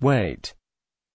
Wait.